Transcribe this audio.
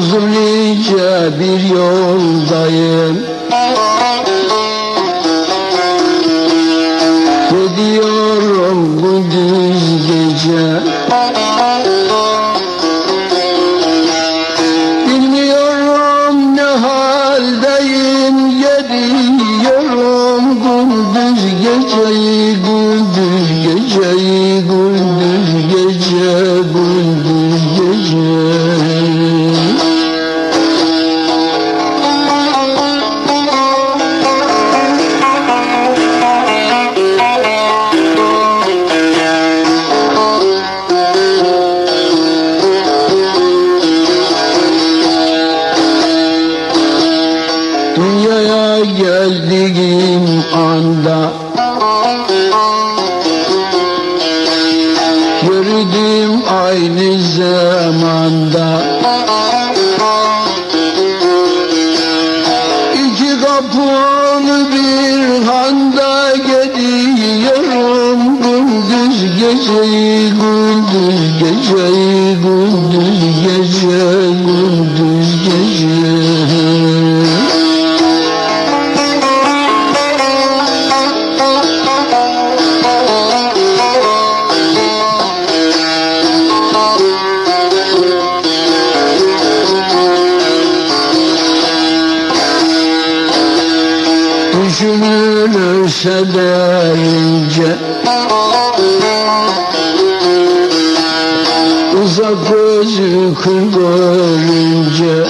Uzun nice bir yoldayım. Gidiyorum gündüz gece? Bilmiyorum ne haldeyim Gidiyorum gündüz geceyi Gündüz geceyi Gündüz gece Gündüz gece geldiğim anda. Gördüm aynı zamanda. İki kapılı bir handa gidiyorum Gündüz geceyi gündüz geceyi gündüz gece gündüz Düşünülürse derince Uzak gözü kır görünce